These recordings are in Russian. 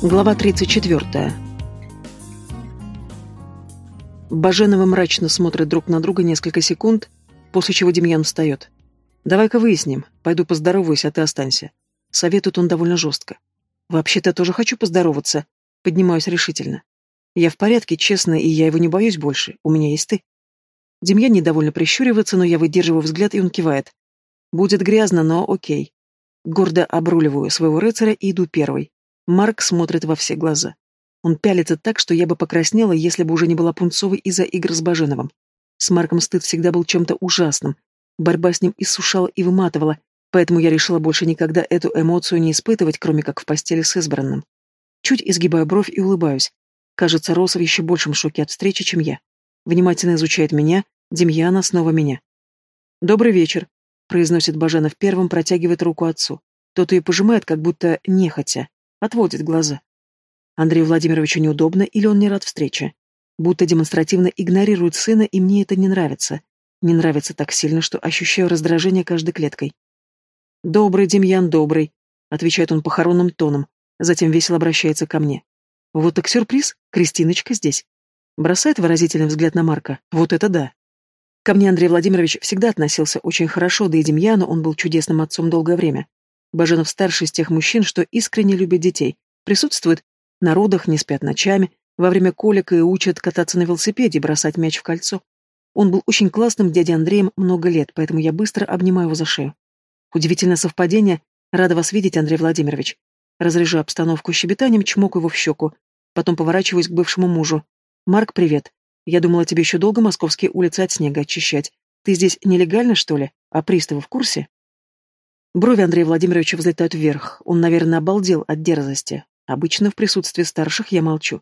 Глава 34. Баженова мрачно смотрят друг на друга несколько секунд, после чего Демьян встает. «Давай-ка выясним. Пойду поздороваюсь, а ты останься». Советует он довольно жестко. «Вообще-то тоже хочу поздороваться». Поднимаюсь решительно. «Я в порядке, честно, и я его не боюсь больше. У меня есть ты». Демьян недовольно прищуривается, но я выдерживаю взгляд, и он кивает. «Будет грязно, но окей». Гордо обруливаю своего рыцаря и иду первый. Марк смотрит во все глаза. Он пялится так, что я бы покраснела, если бы уже не была пунцовой из-за игр с Баженовым. С Марком стыд всегда был чем-то ужасным. Борьба с ним иссушала и выматывала, поэтому я решила больше никогда эту эмоцию не испытывать, кроме как в постели с избранным. Чуть изгибаю бровь и улыбаюсь. Кажется, Роса в еще большем шоке от встречи, чем я. Внимательно изучает меня, Демьяна снова меня. «Добрый вечер», — произносит Баженов первым, протягивает руку отцу. Тот ее пожимает, как будто нехотя. Отводит глаза. Андрею Владимировичу неудобно или он не рад встрече. Будто демонстративно игнорирует сына, и мне это не нравится. Не нравится так сильно, что ощущаю раздражение каждой клеткой. «Добрый, Демьян, добрый», — отвечает он похоронным тоном, затем весело обращается ко мне. «Вот так сюрприз, Кристиночка здесь». Бросает выразительный взгляд на Марка. «Вот это да». Ко мне Андрей Владимирович всегда относился очень хорошо, да и Демьяну он был чудесным отцом долгое время. Баженов старший из тех мужчин, что искренне любят детей, присутствует на родах, не спят ночами, во время колика и учат кататься на велосипеде, бросать мяч в кольцо. Он был очень классным дядей Андреем много лет, поэтому я быстро обнимаю его за шею. Удивительное совпадение. Рада вас видеть, Андрей Владимирович. Разряжу обстановку щебетанием, чмоку его в щеку. Потом поворачиваюсь к бывшему мужу. Марк, привет. Я думала, тебе еще долго московские улицы от снега очищать. Ты здесь нелегально, что ли? А приставы в курсе? Брови Андрея Владимировича взлетают вверх. Он, наверное, обалдел от дерзости. Обычно в присутствии старших я молчу.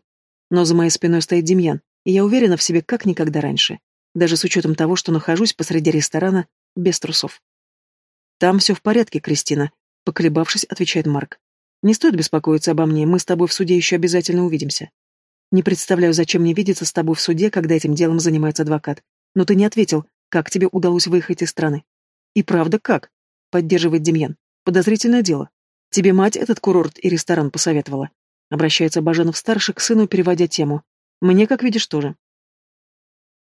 Но за моей спиной стоит Демьян, и я уверена в себе как никогда раньше. Даже с учетом того, что нахожусь посреди ресторана без трусов. «Там все в порядке, Кристина», — поколебавшись, отвечает Марк. «Не стоит беспокоиться обо мне, мы с тобой в суде еще обязательно увидимся. Не представляю, зачем мне видеться с тобой в суде, когда этим делом занимается адвокат. Но ты не ответил, как тебе удалось выехать из страны. И правда, как? Поддерживает Демьян. Подозрительное дело. Тебе мать этот курорт и ресторан посоветовала. Обращается Баженов-старший к сыну, переводя тему. Мне, как видишь, тоже.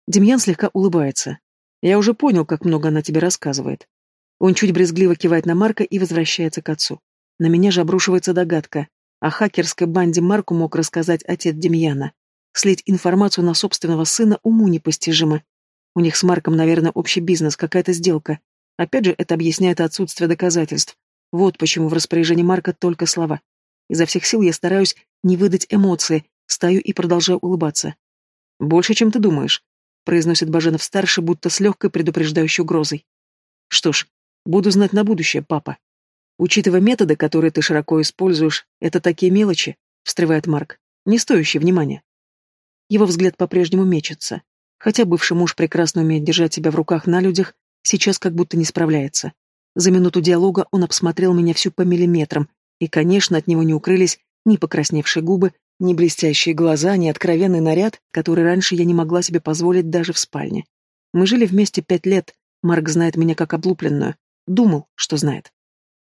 Демьян слегка улыбается. Я уже понял, как много она тебе рассказывает. Он чуть брезгливо кивает на Марка и возвращается к отцу. На меня же обрушивается догадка. О хакерской банде Марку мог рассказать отец Демьяна. Слить информацию на собственного сына уму непостижимо. У них с Марком, наверное, общий бизнес, какая-то сделка. Опять же, это объясняет отсутствие доказательств. Вот почему в распоряжении Марка только слова. Изо всех сил я стараюсь не выдать эмоции, стою и продолжаю улыбаться. «Больше, чем ты думаешь», — произносит Баженов-старший, будто с легкой предупреждающей угрозой. «Что ж, буду знать на будущее, папа. Учитывая методы, которые ты широко используешь, это такие мелочи», — встревает Марк, — «не стоящие внимания». Его взгляд по-прежнему мечется. Хотя бывший муж прекрасно умеет держать себя в руках на людях, Сейчас как будто не справляется. За минуту диалога он обсмотрел меня всю по миллиметрам, и, конечно, от него не укрылись ни покрасневшие губы, ни блестящие глаза, ни откровенный наряд, который раньше я не могла себе позволить даже в спальне. Мы жили вместе пять лет, Марк знает меня как облупленную. Думал, что знает.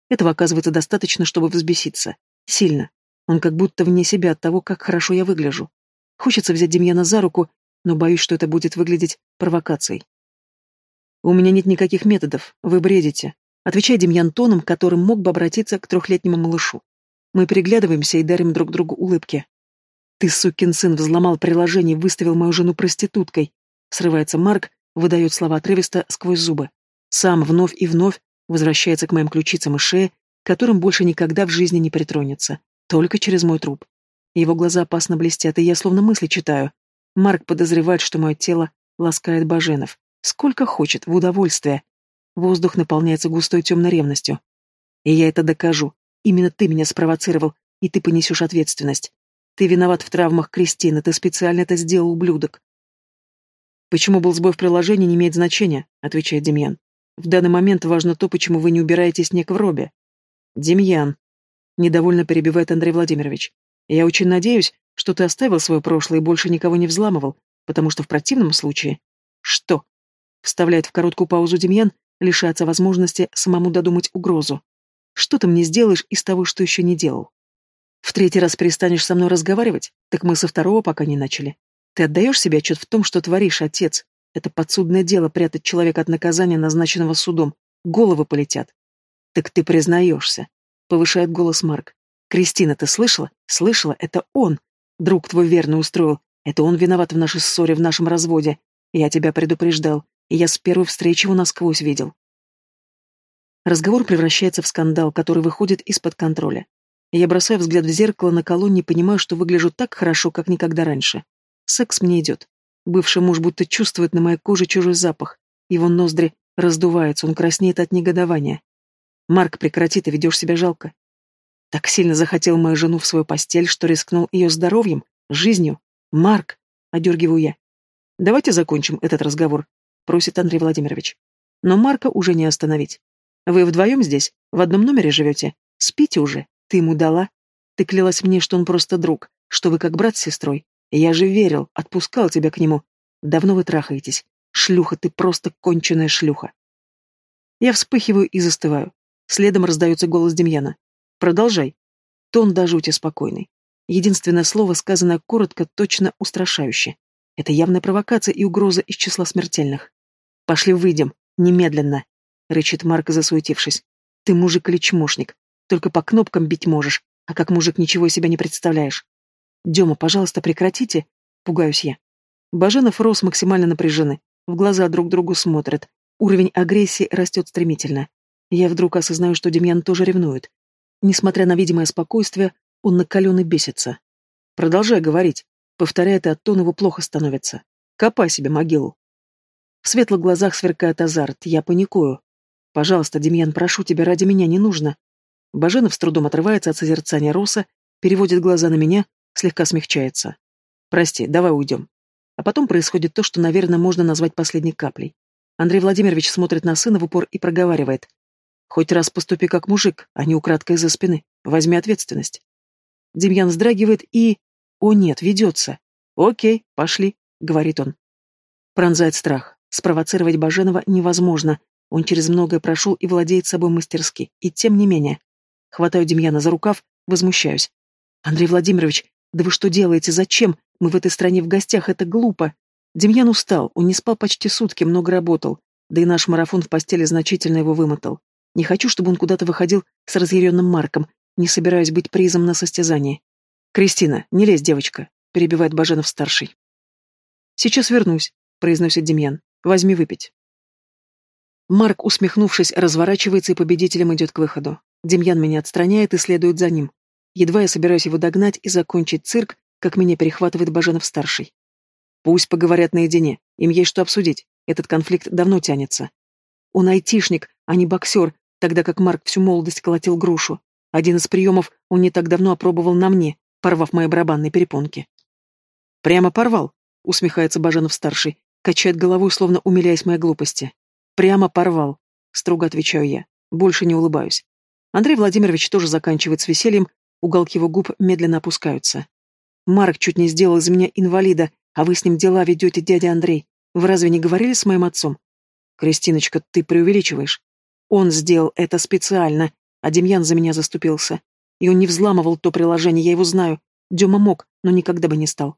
Этого оказывается достаточно, чтобы взбеситься. Сильно. Он как будто вне себя от того, как хорошо я выгляжу. Хочется взять Демьяна за руку, но боюсь, что это будет выглядеть провокацией. «У меня нет никаких методов, вы бредите», отвечает Демьян тоном, которым мог бы обратиться к трехлетнему малышу. Мы переглядываемся и дарим друг другу улыбки. «Ты, сукин сын, взломал приложение и выставил мою жену проституткой», срывается Марк, выдает слова отрывисто сквозь зубы. Сам вновь и вновь возвращается к моим ключицам и шее, которым больше никогда в жизни не притронется, только через мой труп. Его глаза опасно блестят, и я словно мысли читаю. Марк подозревает, что мое тело ласкает Баженов. Сколько хочет, в удовольствие. Воздух наполняется густой темной ревностью. И я это докажу. Именно ты меня спровоцировал, и ты понесешь ответственность. Ты виноват в травмах Кристины, ты специально это сделал, ублюдок. Почему был сбой в приложении, не имеет значения, отвечает Демьян. В данный момент важно то, почему вы не убираете снег в робе. Демьян. Недовольно перебивает Андрей Владимирович. Я очень надеюсь, что ты оставил свое прошлое и больше никого не взламывал, потому что в противном случае... Что? Вставляет в короткую паузу Демьян, лишается возможности самому додумать угрозу. Что ты мне сделаешь из того, что еще не делал? В третий раз перестанешь со мной разговаривать? Так мы со второго пока не начали. Ты отдаешь себе отчет в том, что творишь, отец? Это подсудное дело прятать человека от наказания, назначенного судом. Головы полетят. Так ты признаешься. Повышает голос Марк. Кристина, ты слышала? Слышала? Это он. Друг твой верно устроил. Это он виноват в нашей ссоре, в нашем разводе. Я тебя предупреждал. И я с первой встречи его насквозь видел. Разговор превращается в скандал, который выходит из-под контроля. Я бросаю взгляд в зеркало на колонне и понимаю, что выгляжу так хорошо, как никогда раньше. Секс мне идет. Бывший муж будто чувствует на моей коже чужой запах. Его ноздри раздуваются, он краснеет от негодования. «Марк, прекрати, ты ведешь себя жалко». Так сильно захотел мою жену в свою постель, что рискнул ее здоровьем, жизнью. «Марк!» — одергиваю я. «Давайте закончим этот разговор», — просит Андрей Владимирович. Но Марка уже не остановить. «Вы вдвоем здесь? В одном номере живете? Спите уже. Ты ему дала? Ты клялась мне, что он просто друг, что вы как брат с сестрой. Я же верил, отпускал тебя к нему. Давно вы трахаетесь. Шлюха, ты просто конченая шлюха. Я вспыхиваю и застываю. Следом раздается голос Демьяна. Продолжай. Тон до жути спокойный. Единственное слово, сказанное коротко, точно устрашающе. Это явная провокация и угроза из числа смертельных. «Пошли выйдем. Немедленно!» — рычит Марк, засуетившись. «Ты мужик или чмошник. Только по кнопкам бить можешь, а как мужик ничего себя не представляешь. Дема, пожалуйста, прекратите, пугаюсь я. Баженов Рос максимально напряжены, в глаза друг другу смотрят. Уровень агрессии растет стремительно. Я вдруг осознаю, что Демьян тоже ревнует. Несмотря на видимое спокойствие, он накален и бесится. Продолжай говорить. Повторяет, и от тона его плохо становится. Копай себе могилу. В светлых глазах сверкает азарт. Я паникую. Пожалуйста, Демьян, прошу тебя, ради меня не нужно. Баженов с трудом отрывается от созерцания Роса, переводит глаза на меня, слегка смягчается. «Прости, давай уйдем». А потом происходит то, что, наверное, можно назвать последней каплей. Андрей Владимирович смотрит на сына в упор и проговаривает. «Хоть раз поступи как мужик, а не украдкой из-за спины. Возьми ответственность». Демьян вздрагивает и... О нет, ведется. «Окей, пошли», — говорит он. Пронзает страх. Спровоцировать Баженова невозможно. Он через многое прошел и владеет собой мастерски. И тем не менее. Хватаю Демьяна за рукав, возмущаюсь. «Андрей Владимирович, да вы что делаете? Зачем? Мы в этой стране в гостях, это глупо. Демьян устал, он не спал почти сутки, много работал. Да и наш марафон в постели значительно его вымотал. Не хочу, чтобы он куда-то выходил с разъяренным Марком, не собираюсь быть призом на состязании. «Кристина, не лезь, девочка», — перебивает Баженов-старший. «Сейчас вернусь», — произносит Демьян. «Возьми выпить». Марк, усмехнувшись, разворачивается и победителем идет к выходу. Демьян меня отстраняет и следует за ним. Едва я собираюсь его догнать и закончить цирк, как меня перехватывает Баженов-старший. Пусть поговорят наедине, им есть что обсудить, этот конфликт давно тянется. Он айтишник, а не боксер, тогда как Марк всю молодость колотил грушу. Один из приемов он не так давно опробовал на мне, порвав мои барабанные перепонки. «Прямо порвал», — усмехается Баженов-старший, качает головой, словно умиляясь моей глупости. «Прямо порвал», — строго отвечаю я, больше не улыбаюсь. Андрей Владимирович тоже заканчивает с весельем, Уголки его губ медленно опускаются. «Марк чуть не сделал из меня инвалида, а вы с ним дела ведете, дядя Андрей. Вы разве не говорили с моим отцом?» «Кристиночка, ты преувеличиваешь. Он сделал это специально, а Демьян за меня заступился. И он не взламывал то приложение, я его знаю. Дема мог, но никогда бы не стал.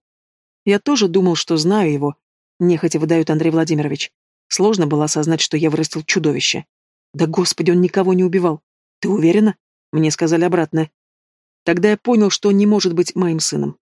Я тоже думал, что знаю его. Нехотя выдает Андрей Владимирович. Сложно было осознать, что я вырастил чудовище. Да господи, он никого не убивал. Ты уверена? Мне сказали обратное. Тогда я понял, что он не может быть моим сыном.